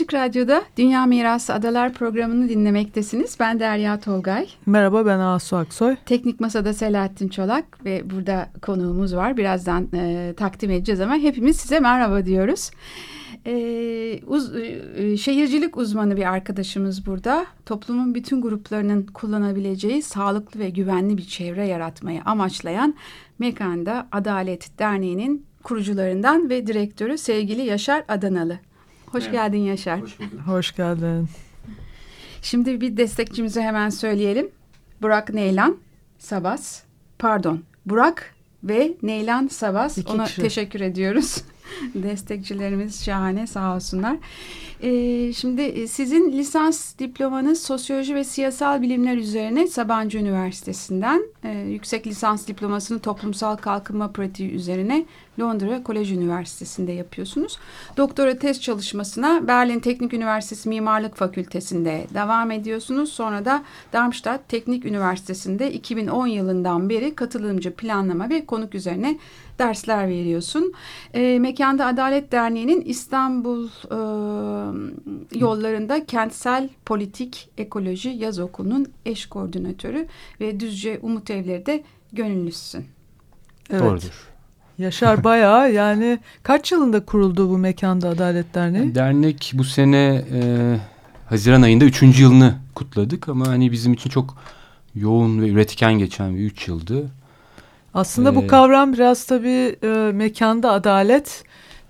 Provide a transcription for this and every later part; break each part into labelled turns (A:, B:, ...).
A: Açık Radyo'da Dünya Mirası Adalar programını dinlemektesiniz. Ben Derya Tolgay.
B: Merhaba ben Asu Aksoy.
A: Teknik Masa'da Selahattin Çolak ve burada konuğumuz var. Birazdan e, takdim edeceğiz ama hepimiz size merhaba diyoruz. E, uz, e, şehircilik uzmanı bir arkadaşımız burada. Toplumun bütün gruplarının kullanabileceği sağlıklı ve güvenli bir çevre yaratmayı amaçlayan Mekan'da Adalet Derneği'nin kurucularından ve direktörü sevgili Yaşar Adanalı. Hoş evet. geldin Yaşar.
B: Hoş, Hoş geldin.
A: Şimdi bir destekçimize hemen söyleyelim. Burak Neylan Sabas. Pardon. Burak ve Neylan Sabas. İki Ona kişi. teşekkür ediyoruz. Destekçilerimiz şahane sağ olsunlar. Ee, şimdi sizin lisans diplomanız sosyoloji ve siyasal bilimler üzerine Sabancı Üniversitesi'nden e, yüksek lisans diplomasını toplumsal kalkınma pratiği üzerine Londra Kolej Üniversitesi'nde yapıyorsunuz. Doktora tez çalışmasına Berlin Teknik Üniversitesi Mimarlık Fakültesi'nde devam ediyorsunuz. Sonra da Darmstadt Teknik Üniversitesi'nde 2010 yılından beri katılımcı planlama ve konuk üzerine dersler veriyorsun. E, Mekanda Adalet Derneği'nin İstanbul e, yollarında kentsel politik ekoloji yaz okulunun eş koordinatörü ve Düzce Umut Evleri de gönüllüsün.
B: Evet. Doğrudur. Yaşar bayağı yani kaç yılında kuruldu bu Mekanda Adalet Derneği?
C: Dernek bu sene e, Haziran ayında üçüncü yılını kutladık ama hani bizim için çok yoğun ve üretken geçen bir üç yıldı.
B: Aslında ee, bu kavram biraz tabii e, mekanda adalet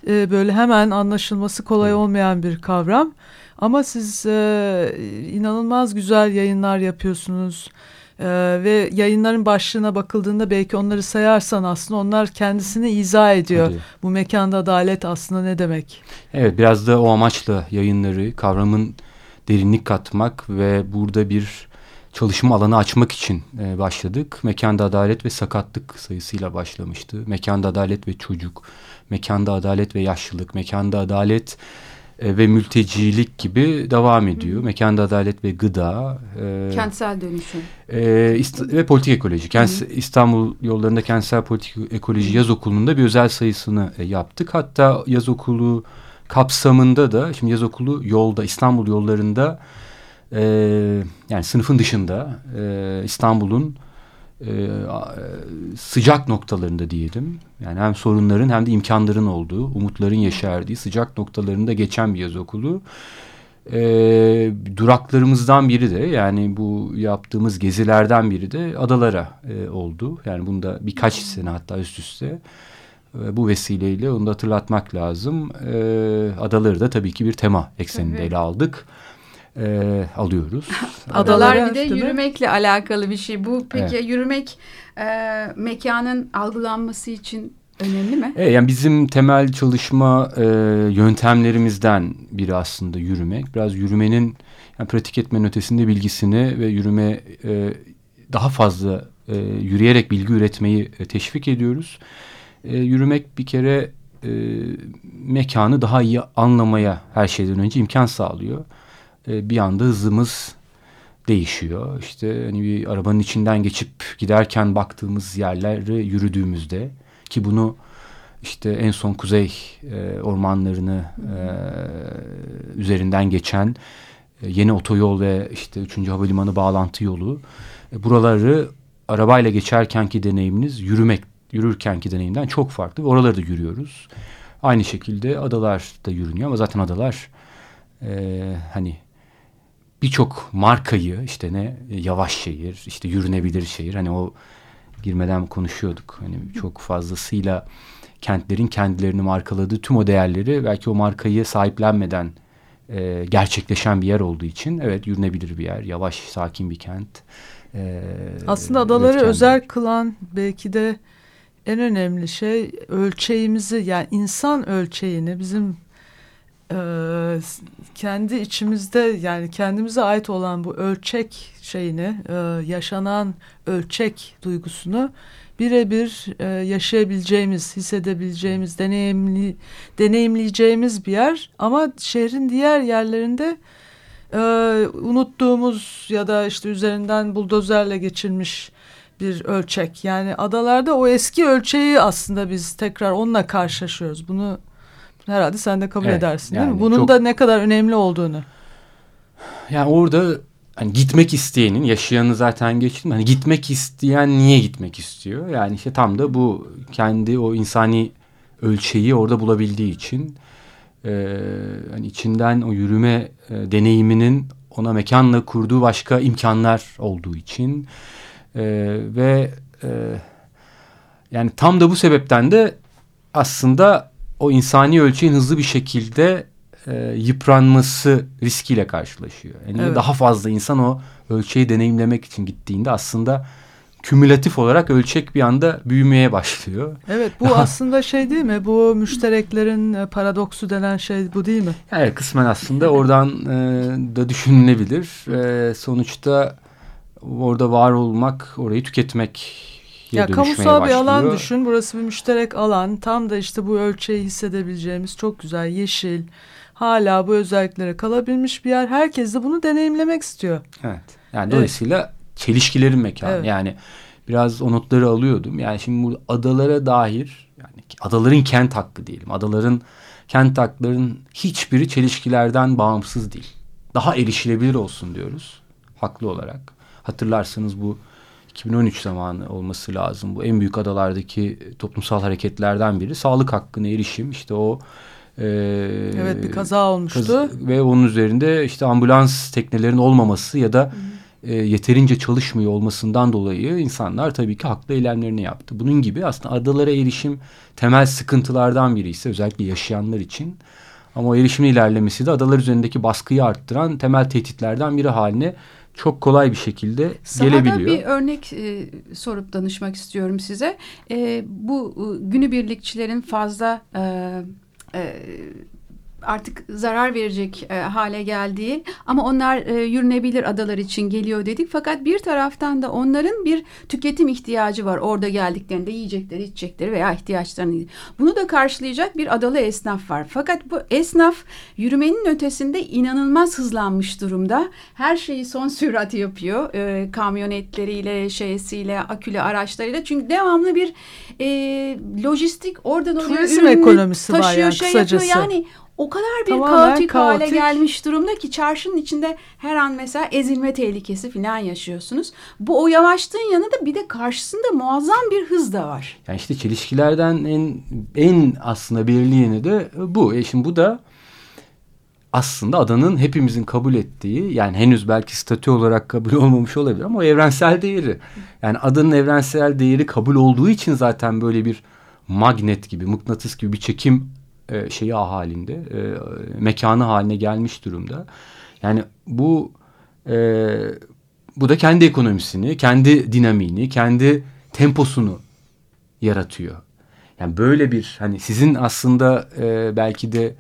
B: e, böyle hemen anlaşılması kolay olmayan bir kavram. Ama siz e, inanılmaz güzel yayınlar yapıyorsunuz. Ee, ve yayınların başlığına bakıldığında belki onları sayarsan aslında onlar kendisini izah ediyor. Hadi. Bu mekanda adalet aslında ne demek?
C: Evet biraz da o amaçla yayınları kavramın derinlik katmak ve burada bir çalışma alanı açmak için e, başladık. Mekanda adalet ve sakatlık sayısıyla başlamıştı. Mekanda adalet ve çocuk, mekanda adalet ve yaşlılık, mekanda adalet e, ve mültecilik gibi devam ediyor. Hı. Mekanda adalet ve gıda.
A: E, kentsel dönüşüm.
C: E, ve politik ekoloji. Kents, İstanbul yollarında kentsel politik ekoloji yaz okulunda bir özel sayısını e, yaptık. Hatta yaz okulu kapsamında da şimdi yaz okulu yolda İstanbul yollarında e, yani sınıfın dışında e, İstanbul'un e, sıcak noktalarında diyelim. Yani hem sorunların hem de imkanların olduğu, umutların yeşerdiği sıcak noktalarında geçen bir yaz okulu. E, duraklarımızdan biri de yani bu yaptığımız gezilerden biri de adalara e, oldu. Yani bunda birkaç sene hatta üst üste. E, bu vesileyle onu da hatırlatmak lazım. E, adaları da tabii ki bir tema ekseninde evet. ele aldık e, alıyoruz.
A: Adalar bir de yürümekle mi? alakalı bir şey. Bu peki evet. yürümek e, mekanın algılanması için önemli mi?
C: Evet, yani bizim temel çalışma e, yöntemlerimizden biri aslında yürümek. Biraz yürümenin yani pratik etmenin ötesinde bilgisini ve yürüme e, daha fazla e, yürüyerek bilgi üretmeyi e, teşvik ediyoruz. E, yürümek bir kere e, mekanı daha iyi anlamaya her şeyden önce imkan sağlıyor e, bir anda hızımız değişiyor. İşte hani bir arabanın içinden geçip giderken baktığımız yerleri yürüdüğümüzde ki bunu işte en son kuzey e, ormanlarını e, üzerinden geçen e, yeni otoyol ve işte 3. havalimanı bağlantı yolu e, buraları arabayla geçerkenki deneyiminiz yürümek yürürkenki deneyimden çok farklı oraları da yürüyoruz. Aynı şekilde adalar da yürünüyor ama zaten adalar e, hani birçok markayı işte ne yavaş şehir, işte yürünebilir şehir. Hani o girmeden konuşuyorduk. Hani çok fazlasıyla kentlerin kendilerini markaladığı tüm o değerleri belki o markayı sahiplenmeden e, gerçekleşen bir yer olduğu için evet yürünebilir bir yer. Yavaş, sakin bir kent.
B: E, Aslında adaları özel kılan belki de en önemli şey ölçeğimizi yani insan ölçeğini bizim e, kendi içimizde yani kendimize ait olan bu ölçek şeyini e, yaşanan ölçek duygusunu birebir e, yaşayabileceğimiz, hissedebileceğimiz, deneyimli, deneyimleyeceğimiz bir yer. Ama şehrin diğer yerlerinde e, unuttuğumuz ya da işte üzerinden buldozerle geçilmiş bir ölçek. Yani adalarda o eski ölçeği aslında biz tekrar onunla karşılaşıyoruz. Bunu herhalde sen de kabul evet, edersin yani değil mi? Bunun çok... da ne kadar önemli olduğunu.
C: Yani orada hani gitmek isteyenin yaşayanı zaten geçtim. Hani gitmek isteyen niye gitmek istiyor? Yani işte tam da bu kendi o insani ölçeği orada bulabildiği için e, hani içinden o yürüme e, deneyiminin ona mekanla kurduğu başka imkanlar olduğu için e, ve e, yani tam da bu sebepten de aslında o insani ölçeğin hızlı bir şekilde e, yıpranması riskiyle karşılaşıyor. Yani evet. daha fazla insan o ölçeği deneyimlemek için gittiğinde aslında kümülatif olarak ölçek bir anda büyümeye başlıyor.
B: Evet bu aslında şey değil mi? Bu müştereklerin e, paradoksu denen şey bu değil mi?
C: Evet kısmen aslında oradan e, da düşünülebilir. E, sonuçta orada var olmak, orayı tüketmek ya kamusal
B: bir alan düşün. Burası bir müşterek alan. Tam da işte bu ölçeği hissedebileceğimiz çok güzel yeşil. Hala bu özelliklere kalabilmiş bir yer. Herkes de bunu deneyimlemek istiyor.
C: Evet. Yani dolayısıyla evet. çelişkilerin mekanı. Evet. Yani biraz o notları alıyordum. Yani şimdi bu adalara dair yani adaların kent hakkı diyelim. Adaların kent haklarının hiçbiri çelişkilerden bağımsız değil. Daha erişilebilir olsun diyoruz. Haklı olarak. Hatırlarsanız bu 2013 zamanı olması lazım. Bu en büyük adalardaki toplumsal hareketlerden biri. Sağlık hakkına erişim. İşte o
B: e, evet bir kaza olmuştu. Kaz
C: ve onun üzerinde işte ambulans teknelerin olmaması ya da e, yeterince çalışmıyor olmasından dolayı insanlar tabii ki haklı eylemlerini yaptı. Bunun gibi aslında adalara erişim temel sıkıntılardan biri ise özellikle yaşayanlar için. Ama o erişimin ilerlemesi de adalar üzerindeki baskıyı arttıran temel tehditlerden biri haline çok kolay bir şekilde Sahada gelebiliyor.
A: bir örnek e, sorup danışmak istiyorum size. E, bu e, günübirlikçilerin fazla e, e, artık zarar verecek e, hale geldiği ama onlar e, yürünebilir adalar için geliyor dedik. Fakat bir taraftan da onların bir tüketim ihtiyacı var orada geldiklerinde yiyecekleri, içecekleri veya ihtiyaçlarını. Bunu da karşılayacak bir adalı esnaf var. Fakat bu esnaf yürümenin ötesinde inanılmaz hızlanmış durumda. Her şeyi son sürat yapıyor. E, kamyonetleriyle, şeysiyle, akülü araçlarıyla. Çünkü devamlı bir e, lojistik oradan oraya
B: Turizm ekonomisi taşıyor, var yani şey kısacası. Yapıyor. Yani
A: o kadar bir Tamamen kaotik, kaotik hale gelmiş durumda ki çarşının içinde her an mesela ezilme tehlikesi falan yaşıyorsunuz. Bu o yavaşlığın yanında bir de karşısında muazzam bir hız da var.
C: Yani işte çelişkilerden en en aslında belirleyeni de bu. E şimdi bu da aslında adanın hepimizin kabul ettiği yani henüz belki statü olarak kabul olmamış olabilir ama o evrensel değeri. Yani adanın evrensel değeri kabul olduğu için zaten böyle bir magnet gibi, mıknatıs gibi bir çekim e, şeyi halinde, e, mekanı haline gelmiş durumda. Yani bu e, bu da kendi ekonomisini, kendi dinamiğini, kendi temposunu yaratıyor. Yani böyle bir hani sizin aslında e, belki de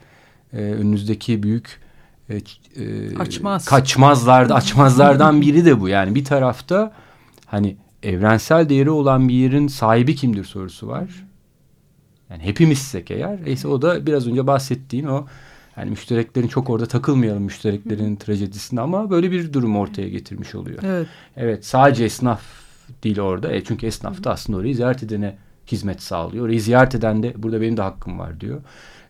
C: e, önünüzdeki büyük e, e, Açmaz. kaçmazlarda açmazlardan biri de bu. Yani bir tarafta hani evrensel değeri olan bir yerin sahibi kimdir sorusu var. Yani hepimizsek eğer ise o da biraz önce bahsettiğin o yani müştereklerin çok orada takılmayalım müştereklerin trajedisinde ama böyle bir durum ortaya getirmiş oluyor. Evet. Evet sadece esnaf değil orada. E çünkü esnaf da aslında orayı ziyaret edene hizmet sağlıyor. Orayı ziyaret eden de burada benim de hakkım var diyor.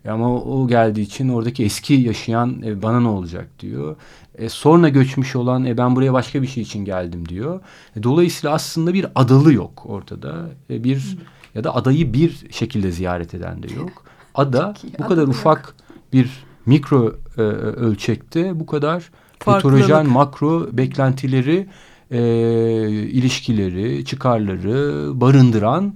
C: E ama o, o geldiği için oradaki eski yaşayan e, bana ne olacak diyor. E, sonra göçmüş olan e, ben buraya başka bir şey için geldim diyor. E, dolayısıyla aslında bir adalı yok ortada. E, bir... Hı ya da adayı bir şekilde ziyaret eden de yok. Ada bu kadar ufak yok. bir mikro e, ölçekte bu kadar heterojen makro beklentileri, e, ilişkileri, çıkarları barındıran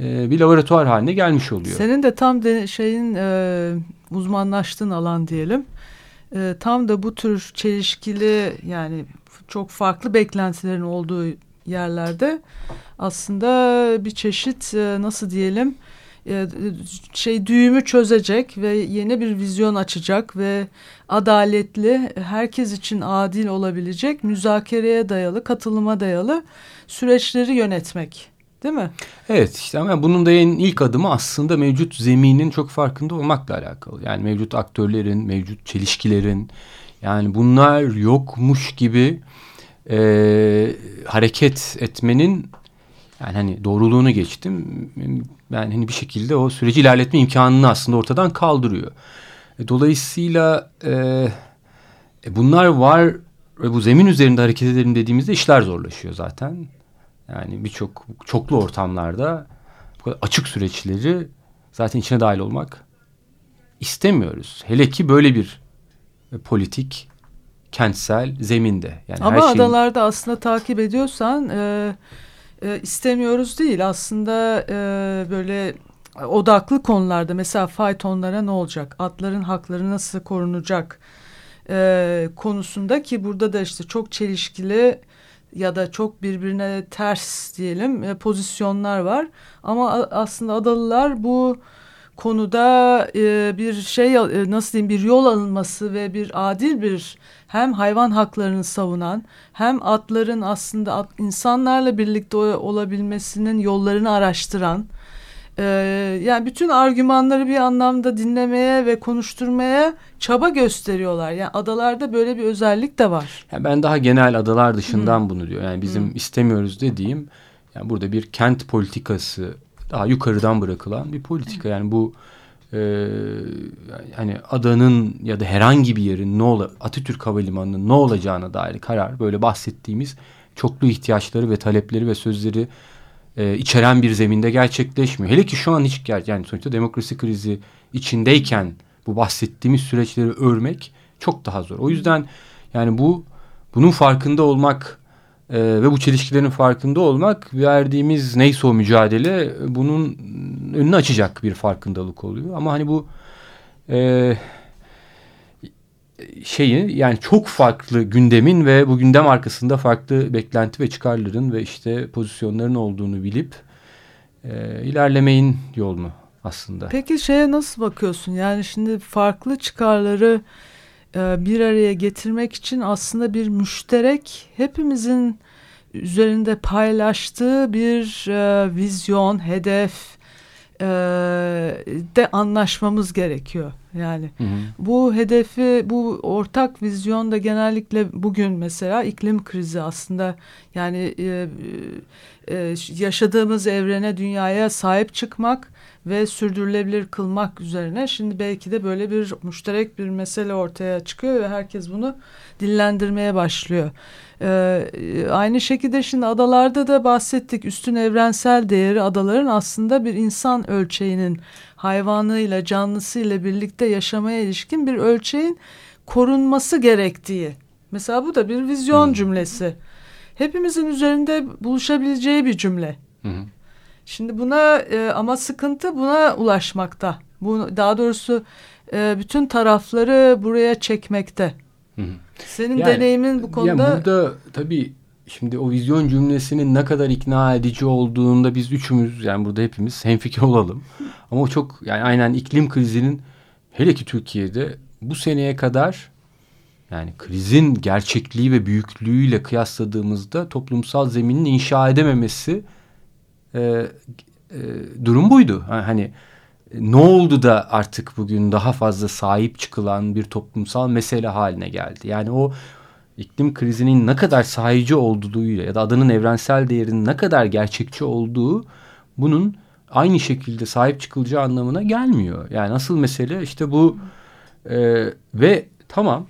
C: e, bir laboratuvar haline gelmiş oluyor.
B: Senin de tam de şeyin e, uzmanlaştığın alan diyelim. E, tam da bu tür çelişkili yani çok farklı beklentilerin olduğu yerlerde aslında bir çeşit e, nasıl diyelim e, şey düğümü çözecek ve yeni bir vizyon açacak ve adaletli, herkes için adil olabilecek, müzakereye dayalı, katılıma dayalı süreçleri yönetmek. Değil mi?
C: Evet işte ama bunun da en ilk adımı aslında mevcut zeminin çok farkında olmakla alakalı. Yani mevcut aktörlerin, mevcut çelişkilerin yani bunlar yokmuş gibi e, hareket etmenin yani hani doğruluğunu geçtim. Yani hani bir şekilde o süreci ilerletme imkanını aslında ortadan kaldırıyor. E, dolayısıyla e, e, bunlar var ve bu zemin üzerinde hareket edelim dediğimizde işler zorlaşıyor zaten. Yani birçok çoklu ortamlarda bu kadar açık süreçleri zaten içine dahil olmak istemiyoruz. Hele ki böyle bir e, politik kentsel zeminde.
B: Yani Ama her adalarda aslında takip ediyorsan e, e, istemiyoruz değil. Aslında e, böyle odaklı konularda mesela faytonlara ne olacak? Atların hakları nasıl korunacak e, konusunda ki burada da işte çok çelişkili ya da çok birbirine ters diyelim e, pozisyonlar var. Ama aslında adalılar bu konuda e, bir şey e, nasıl diyeyim bir yol alınması ve bir adil bir hem hayvan haklarını savunan hem atların aslında at, insanlarla birlikte olabilmesinin yollarını araştıran e, yani bütün argümanları bir anlamda dinlemeye ve konuşturmaya çaba gösteriyorlar. Yani adalarda böyle bir özellik de var.
C: Yani ben daha genel adalar dışından hmm. bunu diyor. Yani bizim hmm. istemiyoruz dediğim yani burada bir kent politikası daha yukarıdan bırakılan bir politika. Yani bu e, hani adanın ya da herhangi bir yerin ne ola Atatürk Havalimanı'nın ne olacağına dair karar böyle bahsettiğimiz çoklu ihtiyaçları ve talepleri ve sözleri e, içeren bir zeminde gerçekleşmiyor. Hele ki şu an hiç yani sonuçta demokrasi krizi içindeyken bu bahsettiğimiz süreçleri örmek çok daha zor. O yüzden yani bu bunun farkında olmak e, ve bu çelişkilerin farkında olmak verdiğimiz neyse o mücadele bunun önünü açacak bir farkındalık oluyor. Ama hani bu e, şeyi yani çok farklı gündemin ve bu gündem arkasında farklı beklenti ve çıkarların ve işte pozisyonların olduğunu bilip e, ilerlemeyin yolunu aslında.
B: Peki şeye nasıl bakıyorsun? Yani şimdi farklı çıkarları bir araya getirmek için aslında bir müşterek hepimizin üzerinde paylaştığı bir e, vizyon, hedef e, de anlaşmamız gerekiyor. Yani hı hı. bu hedefi, bu ortak vizyon da genellikle bugün mesela iklim krizi aslında yani e, e, yaşadığımız evrene, dünyaya sahip çıkmak ve sürdürülebilir kılmak üzerine şimdi belki de böyle bir müşterek bir mesele ortaya çıkıyor ve herkes bunu dillendirmeye başlıyor. Ee, aynı şekilde şimdi adalarda da bahsettik üstün evrensel değeri adaların aslında bir insan ölçeğinin hayvanıyla canlısıyla birlikte yaşamaya ilişkin bir ölçeğin korunması gerektiği. Mesela bu da bir vizyon hmm. cümlesi. Hepimizin üzerinde buluşabileceği bir cümle. Hmm. Şimdi buna e, ama sıkıntı buna ulaşmakta. Bu daha doğrusu e, bütün tarafları buraya çekmekte. Hı hı. Senin yani, deneyimin bu konuda...
C: Yani burada tabii şimdi o vizyon cümlesinin ne kadar ikna edici olduğunda biz üçümüz yani burada hepimiz hemfikir olalım. Ama o çok yani aynen iklim krizinin hele ki Türkiye'de bu seneye kadar yani krizin gerçekliği ve büyüklüğüyle kıyasladığımızda toplumsal zeminin inşa edememesi e, e, durum buydu. Hani ne oldu da artık bugün daha fazla sahip çıkılan bir toplumsal mesele haline geldi. Yani o iklim krizinin ne kadar sahici olduğuyla ya da adanın evrensel değerinin ne kadar gerçekçi olduğu bunun aynı şekilde sahip çıkılacağı anlamına gelmiyor. Yani asıl mesele işte bu e, ve tamam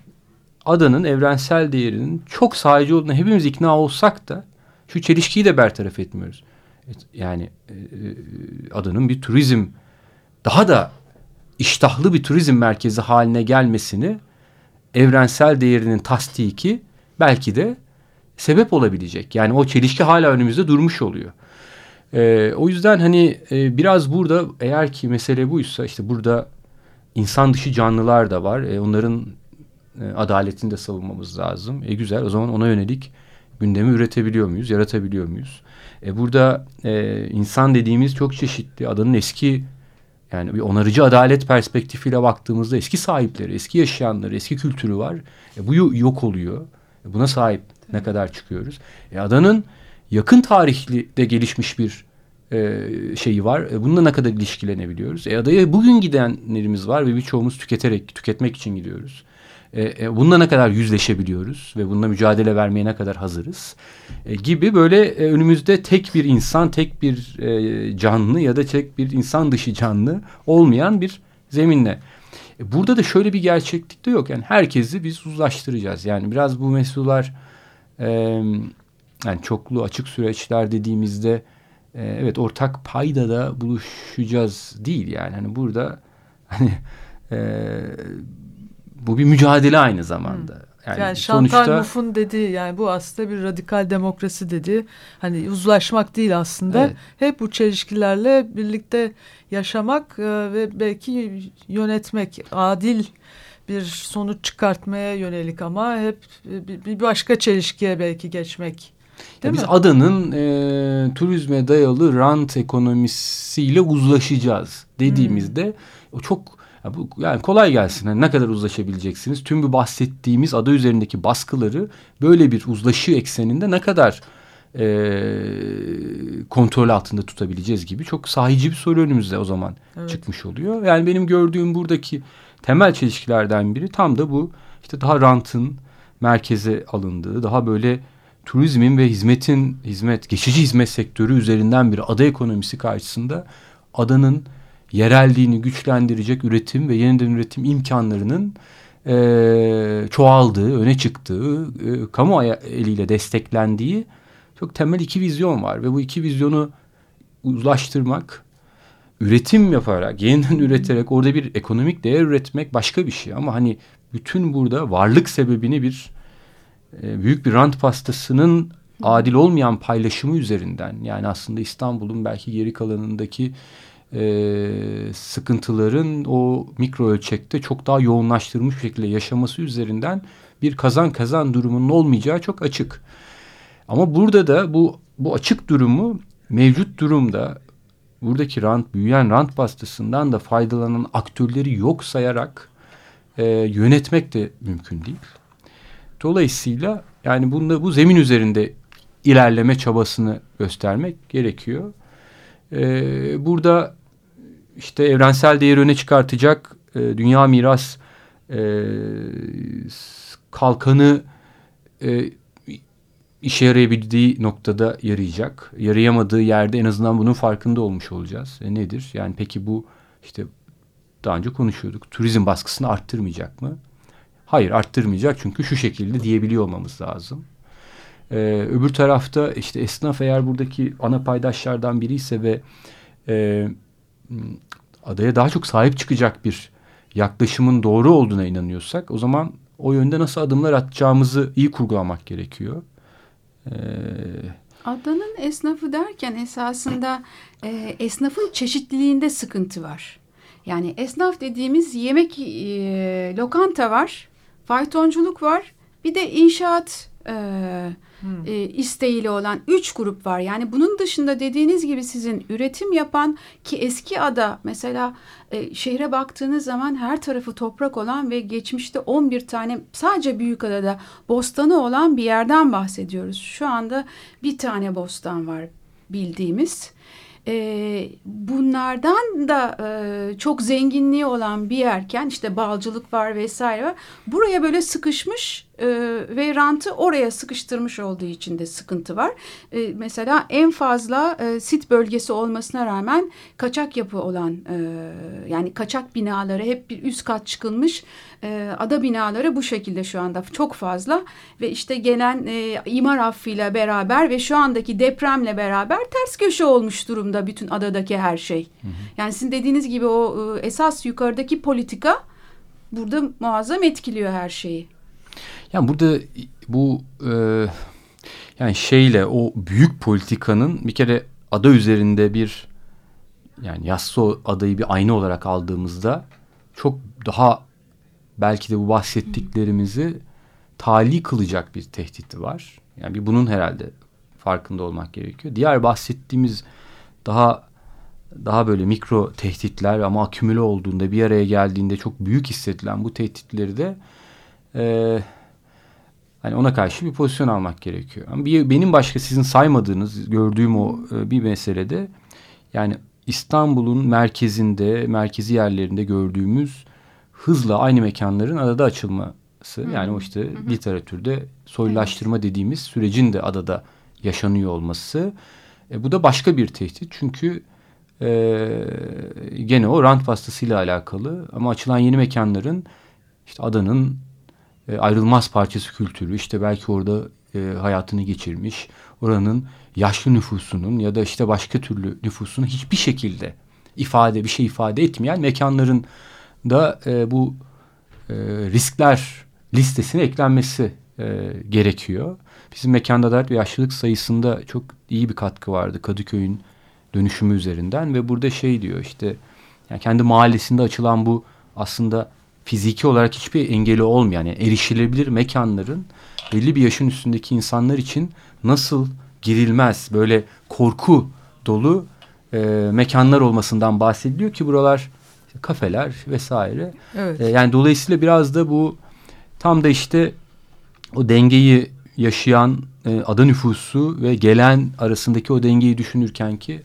C: adanın evrensel değerinin çok sahici olduğuna hepimiz ikna olsak da şu çelişkiyi de bertaraf etmiyoruz. Yani e, e, adanın bir turizm daha da iştahlı bir turizm merkezi haline gelmesini evrensel değerinin tasdiki belki de sebep olabilecek. Yani o çelişki hala önümüzde durmuş oluyor. Ee, o yüzden hani e, biraz burada eğer ki mesele buysa işte burada insan dışı canlılar da var. E, onların e, adaletini de savunmamız lazım. E, güzel o zaman ona yönelik gündemi üretebiliyor muyuz, yaratabiliyor muyuz? E, burada e, insan dediğimiz çok çeşitli. Adanın eski Yani bir onarıcı adalet perspektifiyle baktığımızda eski sahipleri, eski yaşayanları, eski kültürü var. E, bu yok oluyor. E, buna sahip ne kadar çıkıyoruz? E, adanın yakın tarihli de gelişmiş bir e, şeyi var. E, bununla ne kadar ilişkilenebiliyoruz? E, adaya bugün gidenlerimiz var ve birçoğumuz tüketerek, tüketmek için gidiyoruz. E, e, bununla ne kadar yüzleşebiliyoruz ve bununla mücadele vermeye ne kadar hazırız e, gibi böyle e, önümüzde tek bir insan, tek bir e, canlı ya da tek bir insan dışı canlı olmayan bir zeminle. E, burada da şöyle bir gerçeklik de yok. Yani herkesi biz uzlaştıracağız. Yani biraz bu mesular e, yani çoklu açık süreçler dediğimizde e, evet ortak payda da buluşacağız değil yani. Hani burada hani e, bu bir mücadele aynı zamanda.
B: Yani, yani Chantal sonuçta... Mouffe'un dediği yani bu aslında bir radikal demokrasi dedi. Hani uzlaşmak değil aslında. Evet. Hep bu çelişkilerle birlikte yaşamak e, ve belki yönetmek adil bir sonuç çıkartmaya yönelik ama hep bir başka çelişkiye belki geçmek.
C: Değil biz mi? adanın e, turizme dayalı rant ekonomisiyle uzlaşacağız dediğimizde hmm. o çok yani kolay gelsin. Yani ne kadar uzlaşabileceksiniz? Tüm bu bahsettiğimiz ada üzerindeki baskıları böyle bir uzlaşı ekseninde ne kadar e, kontrol altında tutabileceğiz gibi çok sahici bir soru önümüzde o zaman evet. çıkmış oluyor. Yani benim gördüğüm buradaki temel çelişkilerden biri tam da bu işte daha rantın merkeze alındığı, daha böyle turizmin ve hizmetin hizmet geçici hizmet sektörü üzerinden bir ada ekonomisi karşısında adanın yerelliğini güçlendirecek üretim ve yeniden üretim imkanlarının e, çoğaldığı, öne çıktığı, e, kamu eliyle desteklendiği çok temel iki vizyon var ve bu iki vizyonu uzlaştırmak, üretim yaparak, yeniden üreterek orada bir ekonomik değer üretmek başka bir şey. Ama hani bütün burada varlık sebebini bir e, büyük bir rant pastasının adil olmayan paylaşımı üzerinden yani aslında İstanbul'un belki geri kalanındaki e, sıkıntıların o mikro ölçekte çok daha yoğunlaştırılmış bir şekilde yaşaması üzerinden bir kazan kazan durumunun olmayacağı çok açık. Ama burada da bu bu açık durumu mevcut durumda buradaki rant büyüyen rant bastısından da faydalanan aktörleri yok sayarak e, yönetmek de mümkün değil. Dolayısıyla yani bunda bu zemin üzerinde ilerleme çabasını göstermek gerekiyor. Ee, burada işte evrensel değeri öne çıkartacak e, dünya miras e, kalkanı e, işe yarayabildiği noktada yarayacak. Yarayamadığı yerde en azından bunun farkında olmuş olacağız. E nedir? Yani peki bu işte daha önce konuşuyorduk. Turizm baskısını arttırmayacak mı? Hayır arttırmayacak çünkü şu şekilde diyebiliyor olmamız lazım. Ee, öbür tarafta işte esnaf eğer buradaki ana paydaşlardan biri ise ve e, adaya daha çok sahip çıkacak bir yaklaşımın doğru olduğuna inanıyorsak o zaman o yönde nasıl adımlar atacağımızı iyi kurgulamak gerekiyor.
A: Ee, Adanın esnafı derken esasında e, esnafın çeşitliliğinde sıkıntı var. Yani esnaf dediğimiz yemek e, lokanta var, faytonculuk var, bir de inşaat e, hmm. e, isteğiyle olan üç grup var. Yani bunun dışında dediğiniz gibi sizin üretim yapan ki eski ada mesela e, şehre baktığınız zaman her tarafı toprak olan ve geçmişte 11 tane sadece büyük adada bostanı olan bir yerden bahsediyoruz. Şu anda bir tane bostan var bildiğimiz e, bunlardan da e, çok zenginliği olan bir yerken işte balcılık var vesaire var. Buraya böyle sıkışmış e, ve rantı oraya sıkıştırmış olduğu için de sıkıntı var. E, mesela en fazla e, sit bölgesi olmasına rağmen kaçak yapı olan e, yani kaçak binaları hep bir üst kat çıkılmış e, ada binaları bu şekilde şu anda çok fazla ve işte gelen e, imar affıyla beraber ve şu andaki depremle beraber ters köşe olmuş durumda bütün adadaki her şey. Hı hı. Yani sizin dediğiniz gibi o e, esas yukarıdaki politika burada muazzam etkiliyor her şeyi.
C: Yani burada bu e, yani şeyle o büyük politikanın bir kere ada üzerinde bir yani Yasso adayı bir ayna olarak aldığımızda çok daha belki de bu bahsettiklerimizi tali kılacak bir tehdit var. Yani bir bunun herhalde farkında olmak gerekiyor. Diğer bahsettiğimiz daha daha böyle mikro tehditler ama akümüle olduğunda bir araya geldiğinde çok büyük hissedilen bu tehditleri de e, hani ona karşı bir pozisyon almak gerekiyor. Ama bir, benim başka sizin saymadığınız gördüğüm o e, bir meselede yani İstanbul'un merkezinde, merkezi yerlerinde gördüğümüz hızla aynı mekanların adada açılması. Hı. Yani o işte hı literatürde soylulaştırma evet. dediğimiz sürecin de adada yaşanıyor olması. E, bu da başka bir tehdit çünkü e, gene o rant vasıtasıyla alakalı ama açılan yeni mekanların işte adanın e, ayrılmaz parçası kültürü işte belki orada e, hayatını geçirmiş oranın yaşlı nüfusunun ya da işte başka türlü nüfusunun hiçbir şekilde ifade bir şey ifade etmeyen mekanların da e, bu e, riskler listesine eklenmesi e, gerekiyor. Bizim mekanda dert ve yaşlılık sayısında çok iyi bir katkı vardı Kadıköy'ün dönüşümü üzerinden ve burada şey diyor işte yani kendi mahallesinde açılan bu aslında fiziki olarak hiçbir engeli olmayan yani erişilebilir mekanların belli bir yaşın üstündeki insanlar için nasıl girilmez böyle korku dolu e, mekanlar olmasından bahsediliyor ki buralar işte kafeler vesaire. Evet. E, yani dolayısıyla biraz da bu tam da işte o dengeyi yaşayan e, ada nüfusu ve gelen arasındaki o dengeyi düşünürken ki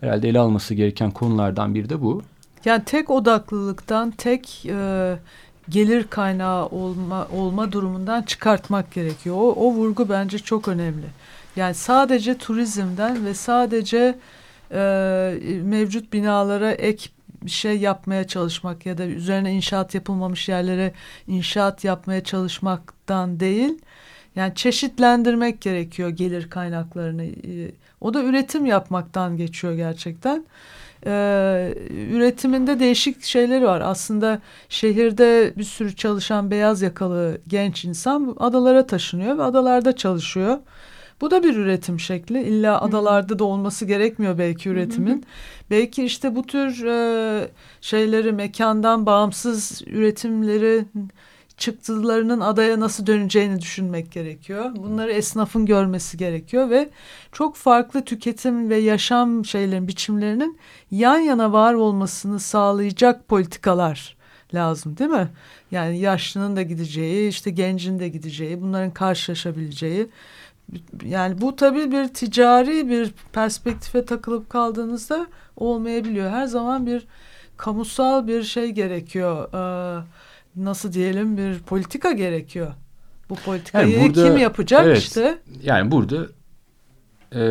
C: herhalde ele alması gereken konulardan biri de bu.
B: Yani tek odaklılıktan, tek e, gelir kaynağı olma, olma durumundan çıkartmak gerekiyor. O, o vurgu bence çok önemli. Yani sadece turizmden ve sadece e, mevcut binalara ek bir şey yapmaya çalışmak ya da üzerine inşaat yapılmamış yerlere inşaat yapmaya çalışmaktan değil. Yani çeşitlendirmek gerekiyor gelir kaynaklarını. E, o da üretim yapmaktan geçiyor gerçekten. Ee, üretiminde değişik şeyleri var. Aslında şehirde bir sürü çalışan beyaz yakalı genç insan adalara taşınıyor ve adalarda çalışıyor. Bu da bir üretim şekli. İlla adalarda da olması gerekmiyor belki üretimin. Belki işte bu tür e, şeyleri mekandan bağımsız üretimleri çıktılarının adaya nasıl döneceğini düşünmek gerekiyor. Bunları esnafın görmesi gerekiyor ve çok farklı tüketim ve yaşam şeylerin biçimlerinin yan yana var olmasını sağlayacak politikalar lazım değil mi? Yani yaşlının da gideceği, işte gencin de gideceği, bunların karşılaşabileceği. Yani bu tabii bir ticari bir perspektife takılıp kaldığınızda olmayabiliyor. Her zaman bir kamusal bir şey gerekiyor. Ee, nasıl diyelim bir politika gerekiyor. Bu politikayı yani burada, kim yapacak evet, işte?
C: Yani burada e,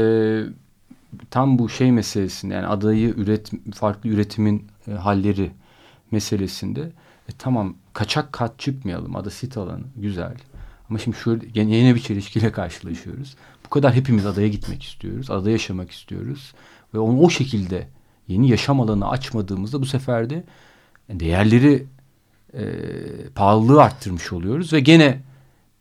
C: tam bu şey meselesinde yani adayı üret farklı üretimin e, halleri meselesinde e, tamam kaçak kat çıkmayalım ada sit alanı güzel. Ama şimdi şöyle yine bir çelişkiyle karşılaşıyoruz. Bu kadar hepimiz adaya gitmek istiyoruz. Adada yaşamak istiyoruz. Ve onu o şekilde yeni yaşam alanı açmadığımızda bu sefer de değerleri e, pahalılığı arttırmış oluyoruz ve gene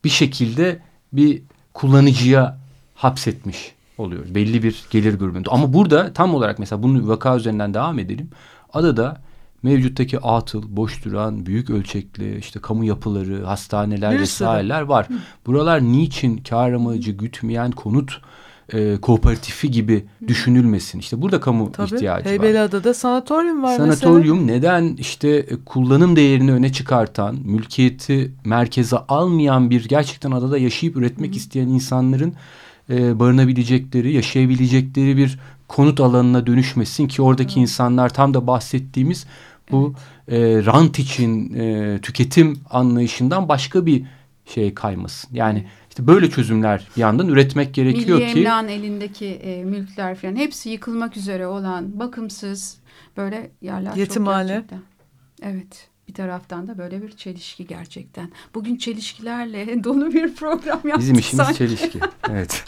C: bir şekilde bir kullanıcıya hapsetmiş oluyoruz. Belli bir gelir grubunda. Ama burada tam olarak mesela bunu vaka üzerinden devam edelim. Adada mevcuttaki atıl, boş duran, büyük ölçekli işte kamu yapıları, hastaneler bir vesaireler var. Hı. Buralar niçin kar amacı gütmeyen konut e, kooperatifi gibi düşünülmesin. İşte burada kamu Tabii, ihtiyacı var.
B: Heybeliada'da sanatoryum var
C: sanatoryum mesela. neden işte e, kullanım değerini öne çıkartan, mülkiyeti merkeze almayan bir gerçekten adada yaşayıp üretmek Hı. isteyen insanların e, barınabilecekleri, yaşayabilecekleri bir konut alanına dönüşmesin ki oradaki Hı. insanlar tam da bahsettiğimiz bu evet. e, rant için e, tüketim anlayışından başka bir şey kaymasın. Yani işte böyle çözümler bir yandan üretmek gerekiyor
A: Milli
C: ki.
A: Milli Emlak'ın elindeki e, mülkler falan hepsi yıkılmak üzere olan bakımsız böyle yerler Yetimhane. çok gerçekten. Evet bir taraftan da böyle bir çelişki gerçekten. Bugün çelişkilerle dolu bir program yaptık
C: Bizim işimiz sanki. çelişki. Evet.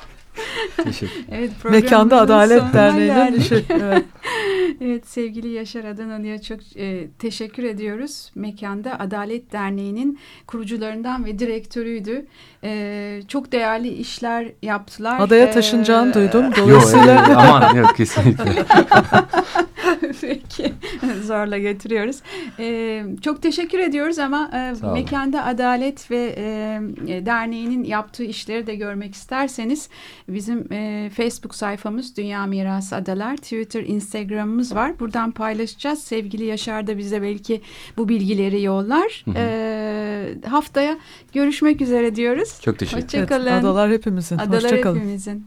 B: Teşekkür. Evet, Mekanda Adalet Derneği'nin işi. Evet.
A: Evet sevgili Yaşar Adanalı'ya çok e, teşekkür ediyoruz. Mekanda Adalet Derneği'nin kurucularından ve direktörüydü. E, çok değerli işler yaptılar.
B: Adaya taşınacağını ee, duydum. Dolayısıyla...
C: Yok, aman yok kesinlikle.
A: Peki. Zorla götürüyoruz. Ee, çok teşekkür ediyoruz ama e, Mekanda Adalet ve e, Derneği'nin yaptığı işleri de görmek isterseniz bizim e, Facebook sayfamız Dünya Mirası Adalar, Twitter, Instagram'ımız var. Buradan paylaşacağız. Sevgili Yaşar da bize belki bu bilgileri yollar. Hı hı. E, haftaya görüşmek üzere diyoruz.
C: Çok teşekkür
B: ederim. Evet, adalar hepimizin.
A: Adalar Hoşçakalın. hepimizin.